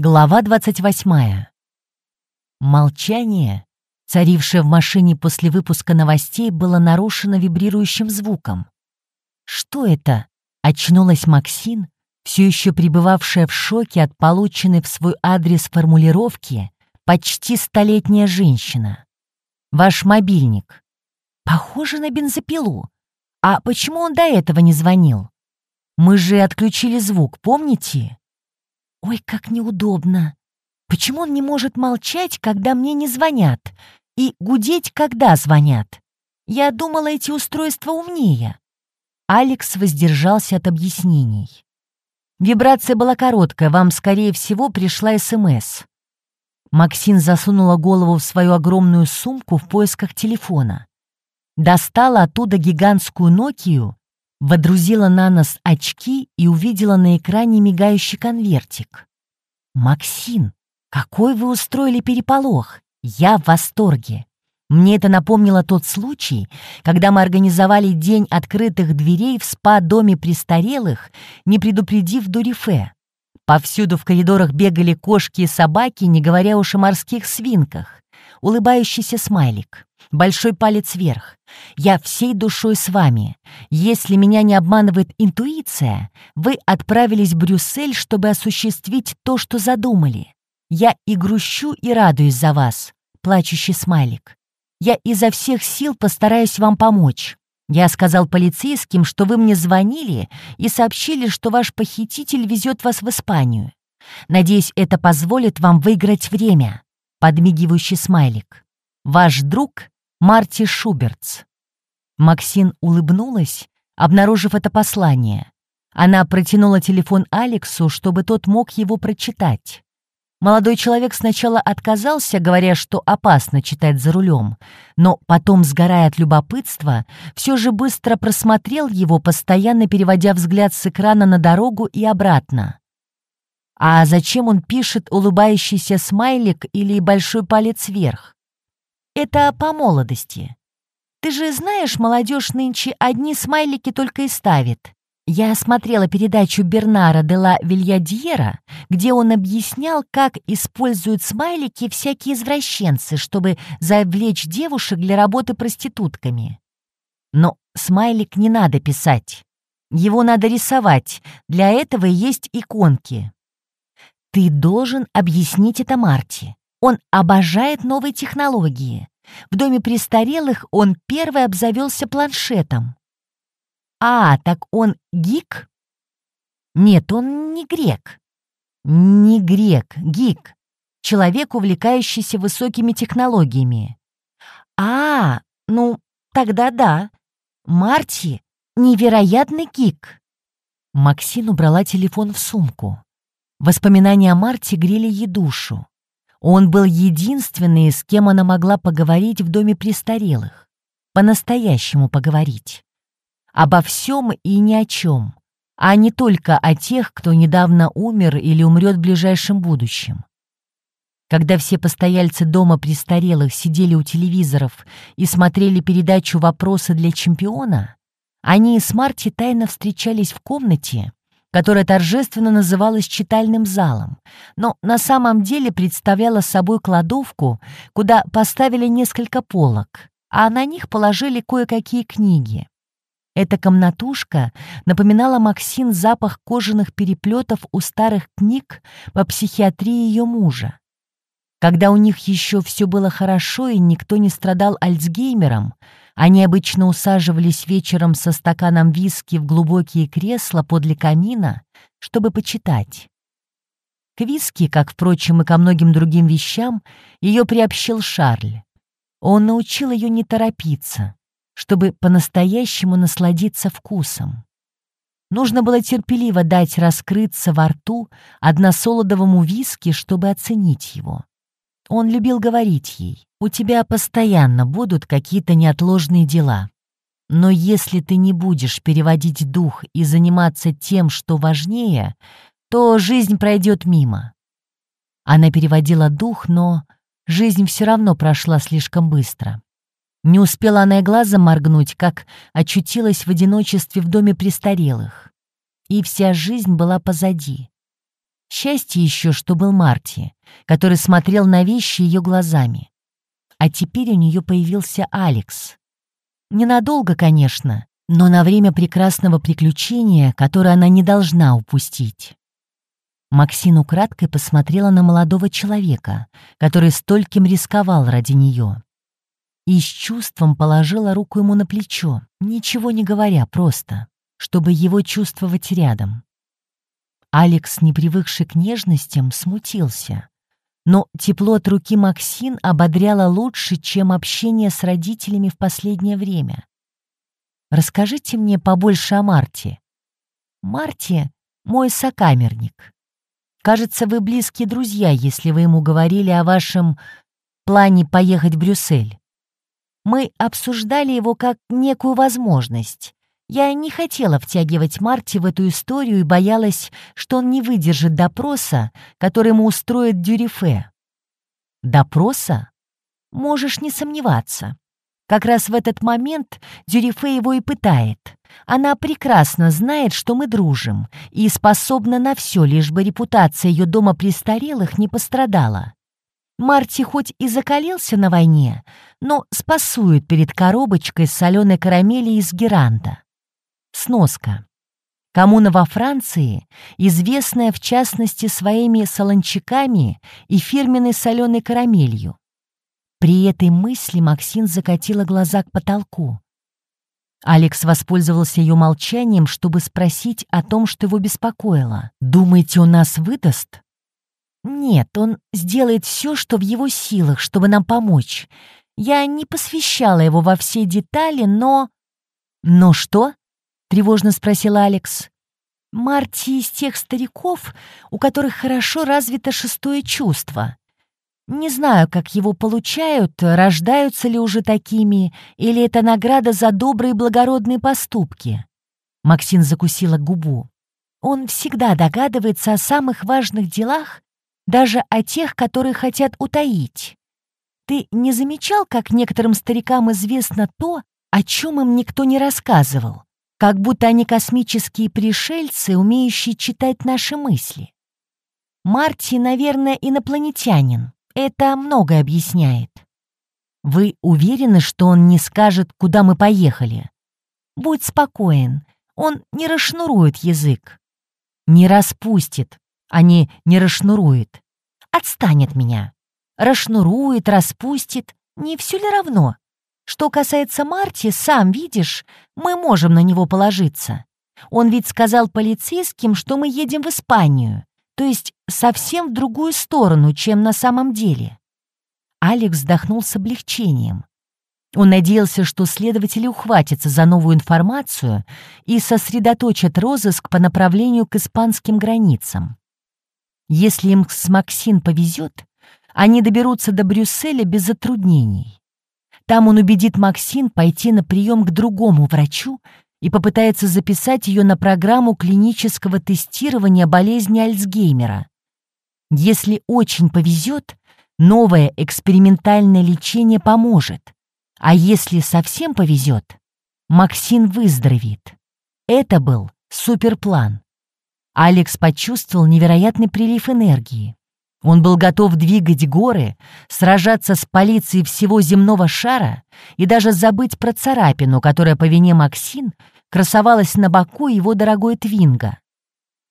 Глава 28. Молчание, царившее в машине после выпуска новостей, было нарушено вибрирующим звуком. «Что это?» — очнулась Максин, все еще пребывавшая в шоке от полученной в свой адрес формулировки «почти столетняя женщина». «Ваш мобильник». «Похоже на бензопилу. А почему он до этого не звонил? Мы же отключили звук, помните?» Ой, как неудобно. Почему он не может молчать, когда мне не звонят, и гудеть, когда звонят? Я думала, эти устройства умнее. Алекс воздержался от объяснений. Вибрация была короткая, вам, скорее всего, пришла СМС. Максин засунула голову в свою огромную сумку в поисках телефона. Достала оттуда гигантскую Нокию водрузила на нос очки и увидела на экране мигающий конвертик. «Максим, какой вы устроили переполох! Я в восторге!» Мне это напомнило тот случай, когда мы организовали день открытых дверей в спа-доме престарелых, не предупредив Дурифе. Повсюду в коридорах бегали кошки и собаки, не говоря уж о морских свинках. Улыбающийся смайлик. Большой палец вверх. Я всей душой с вами. Если меня не обманывает интуиция, вы отправились в Брюссель, чтобы осуществить то, что задумали. Я и грущу, и радуюсь за вас. Плачущий смайлик. Я изо всех сил постараюсь вам помочь. Я сказал полицейским, что вы мне звонили и сообщили, что ваш похититель везет вас в Испанию. Надеюсь, это позволит вам выиграть время. Подмигивающий смайлик. Ваш друг Марти Шубертс. Максин улыбнулась, обнаружив это послание. Она протянула телефон Алексу, чтобы тот мог его прочитать. Молодой человек сначала отказался, говоря, что опасно читать за рулем, но потом, сгорая от любопытства, все же быстро просмотрел его, постоянно переводя взгляд с экрана на дорогу и обратно. А зачем он пишет улыбающийся смайлик или большой палец вверх? Это по молодости. Ты же знаешь, молодежь нынче одни смайлики только и ставит. Я смотрела передачу Бернара де ла Вильядьера, где он объяснял, как используют смайлики всякие извращенцы, чтобы завлечь девушек для работы проститутками. Но смайлик не надо писать. Его надо рисовать. Для этого есть иконки. Ты должен объяснить это Марти. Он обожает новые технологии. В доме престарелых он первый обзавелся планшетом. А, так он гик? Нет, он не грек. Не грек, гик. Человек, увлекающийся высокими технологиями. А, ну, тогда да. Марти — невероятный гик. Максин убрала телефон в сумку. Воспоминания о Марте грели ей душу. Он был единственный, с кем она могла поговорить в доме престарелых. По-настоящему поговорить. Обо всем и ни о чем, а не только о тех, кто недавно умер или умрет в ближайшем будущем. Когда все постояльцы дома престарелых сидели у телевизоров и смотрели передачу «Вопросы для чемпиона», они с Марти тайно встречались в комнате, которая торжественно называлась читальным залом, но на самом деле представляла собой кладовку, куда поставили несколько полок, а на них положили кое-какие книги. Эта комнатушка напоминала Максин запах кожаных переплетов у старых книг по психиатрии ее мужа. Когда у них еще все было хорошо и никто не страдал Альцгеймером, они обычно усаживались вечером со стаканом виски в глубокие кресла подле камина, чтобы почитать. К виски, как, впрочем, и ко многим другим вещам, ее приобщил Шарль. Он научил ее не торопиться, чтобы по-настоящему насладиться вкусом. Нужно было терпеливо дать раскрыться во рту односолодовому виски, чтобы оценить его. Он любил говорить ей, «У тебя постоянно будут какие-то неотложные дела. Но если ты не будешь переводить дух и заниматься тем, что важнее, то жизнь пройдет мимо». Она переводила дух, но жизнь все равно прошла слишком быстро. Не успела она и глазом моргнуть, как очутилась в одиночестве в доме престарелых. И вся жизнь была позади. Счастье еще, что был Марти, который смотрел на вещи ее глазами. А теперь у нее появился Алекс. Ненадолго, конечно, но на время прекрасного приключения, которое она не должна упустить. Максин украдкой посмотрела на молодого человека, который стольким рисковал ради нее. И с чувством положила руку ему на плечо, ничего не говоря, просто, чтобы его чувствовать рядом. Алекс, не привыкший к нежностям, смутился. Но тепло от руки Максин ободряло лучше, чем общение с родителями в последнее время. «Расскажите мне побольше о Марте». «Марти — мой сокамерник. Кажется, вы близкие друзья, если вы ему говорили о вашем плане поехать в Брюссель. Мы обсуждали его как некую возможность. Я не хотела втягивать Марти в эту историю и боялась, что он не выдержит допроса, который ему устроит Дюрифе. Допроса? Можешь не сомневаться. Как раз в этот момент Дюрифе его и пытает. Она прекрасно знает, что мы дружим, и способна на все, лишь бы репутация ее дома престарелых не пострадала. Марти хоть и закалился на войне, но спасует перед коробочкой соленой карамели из Геранда. Сноска. Коммуна во Франции, известная в частности своими солончаками и фирменной соленой карамелью. При этой мысли Максин закатила глаза к потолку. Алекс воспользовался ее молчанием, чтобы спросить о том, что его беспокоило. «Думаете, он нас выдаст?» «Нет, он сделает все, что в его силах, чтобы нам помочь. Я не посвящала его во все детали, но...» «Но что?» — тревожно спросил Алекс. «Марти из тех стариков, у которых хорошо развито шестое чувство. Не знаю, как его получают, рождаются ли уже такими, или это награда за добрые благородные поступки. Максин закусила губу. Он всегда догадывается о самых важных делах, даже о тех, которые хотят утаить. Ты не замечал, как некоторым старикам известно то, о чем им никто не рассказывал? Как будто они космические пришельцы, умеющие читать наши мысли. Марти, наверное, инопланетянин. Это многое объясняет. Вы уверены, что он не скажет, куда мы поехали? Будь спокоен, он не расшнурует язык. Не распустит, а не не расшнурует. Отстань от меня. Расшнурует, распустит, не все ли равно? Что касается Марти, сам видишь, мы можем на него положиться. Он ведь сказал полицейским, что мы едем в Испанию то есть совсем в другую сторону, чем на самом деле. Алекс вздохнул с облегчением. Он надеялся, что следователи ухватятся за новую информацию и сосредоточат розыск по направлению к испанским границам. Если им с Максин повезет, они доберутся до Брюсселя без затруднений. Там он убедит Максин пойти на прием к другому врачу и попытается записать ее на программу клинического тестирования болезни Альцгеймера. Если очень повезет, новое экспериментальное лечение поможет, а если совсем повезет, Максин выздоровеет. Это был суперплан. Алекс почувствовал невероятный прилив энергии. Он был готов двигать горы, сражаться с полицией всего земного шара и даже забыть про царапину, которая по вине Максин красовалась на боку его дорогой Твинга.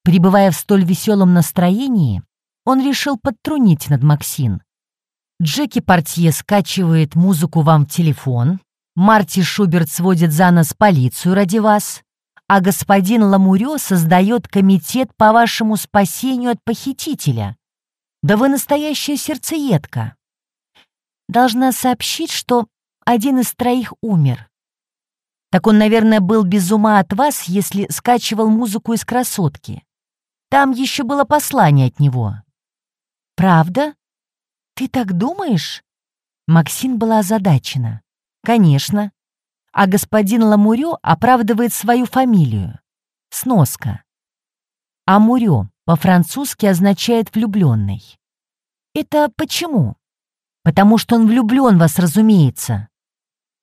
Пребывая в столь веселом настроении, он решил подтрунить над Максин. Джеки Портье скачивает музыку вам в телефон, Марти Шуберт сводит за нос полицию ради вас, а господин Ламурё создает комитет по вашему спасению от похитителя. Да вы настоящая сердцеедка. Должна сообщить, что один из троих умер. Так он, наверное, был без ума от вас, если скачивал музыку из «Красотки». Там еще было послание от него. «Правда? Ты так думаешь?» Максин была озадачена. «Конечно. А господин Ламурё оправдывает свою фамилию. Сноска. Амурё по-французски означает «влюбленный». «Это почему?» «Потому что он влюблен вас, разумеется».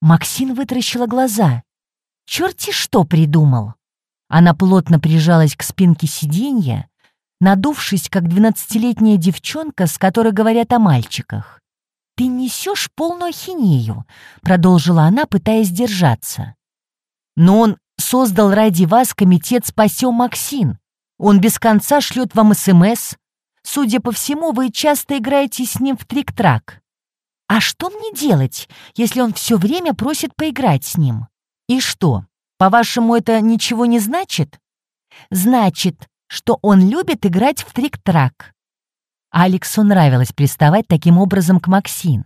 Максин вытаращила глаза. «Черти что придумал!» Она плотно прижалась к спинке сиденья, надувшись, как двенадцатилетняя девчонка, с которой говорят о мальчиках. «Ты несешь полную ахинею», — продолжила она, пытаясь держаться. «Но он создал ради вас комитет «Спасем Максин». Он без конца шлет вам СМС. Судя по всему, вы часто играете с ним в трик-трак. А что мне делать, если он все время просит поиграть с ним? И что, по-вашему, это ничего не значит? Значит, что он любит играть в трик-трак. Алексу нравилось приставать таким образом к Максин.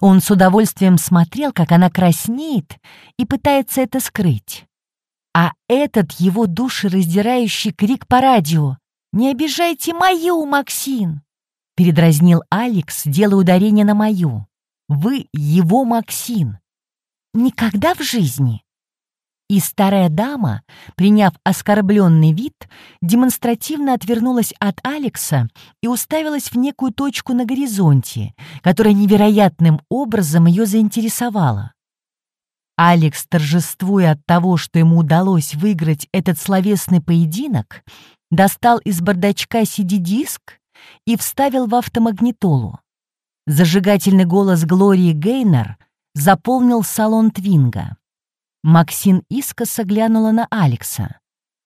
Он с удовольствием смотрел, как она краснеет и пытается это скрыть. А этот его душераздирающий крик по радио «Не обижайте мою, Максин!» Передразнил Алекс, делая ударение на мою. «Вы его Максин!» «Никогда в жизни!» И старая дама, приняв оскорбленный вид, демонстративно отвернулась от Алекса и уставилась в некую точку на горизонте, которая невероятным образом ее заинтересовала. Алекс, торжествуя от того, что ему удалось выиграть этот словесный поединок, достал из бардачка CD-диск и вставил в автомагнитолу. Зажигательный голос Глории Гейнер заполнил салон Твинга. Максин искоса глянула на Алекса.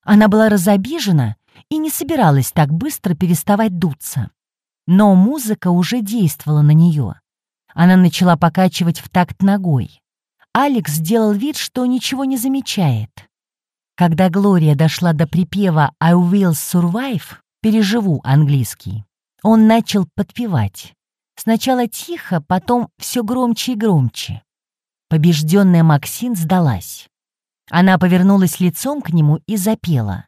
Она была разобижена и не собиралась так быстро переставать дуться. Но музыка уже действовала на нее. Она начала покачивать в такт ногой. Алекс сделал вид, что ничего не замечает. Когда Глория дошла до припева «I will survive», «Переживу» английский, он начал подпевать. Сначала тихо, потом все громче и громче. Побежденная Максин сдалась. Она повернулась лицом к нему и запела.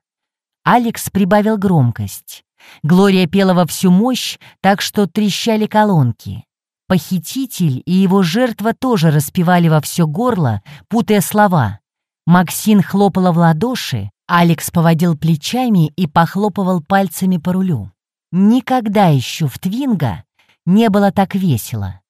Алекс прибавил громкость. Глория пела во всю мощь, так что трещали колонки. Похититель и его жертва тоже распевали во все горло, путая слова. Максин хлопала в ладоши, Алекс поводил плечами и похлопывал пальцами по рулю. Никогда еще в Твинга не было так весело.